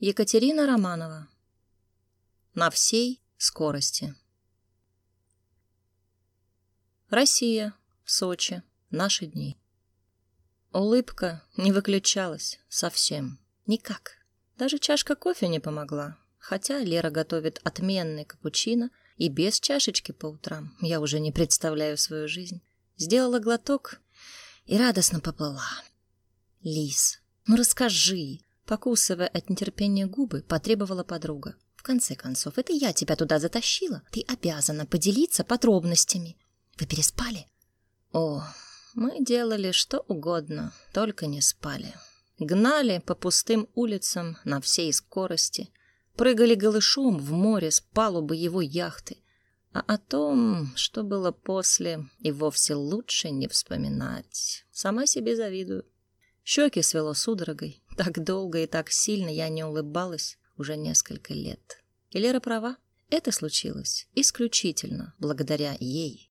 Екатерина Романова. На всей скорости. Россия, Сочи, наши дни. Улыбка не выключалась совсем. Никак. Даже чашка кофе не помогла. Хотя Лера готовит отменный капучино и без чашечки по утрам. Я уже не представляю свою жизнь. Сделала глоток и радостно поплыла. Лис, ну расскажи. Покусывая от нетерпения губы, потребовала подруга. В конце концов, это я тебя туда затащила. Ты обязана поделиться подробностями. Вы переспали? О, мы делали что угодно, только не спали. Гнали по пустым улицам на всей скорости, прыгали голышом в море с палубы его яхты. А о том, что было после, и вовсе лучше не вспоминать. Сама себе завидую. Щеки свело судорогой. Так долго и так сильно я не улыбалась уже несколько лет. И Лера права. Это случилось исключительно благодаря ей.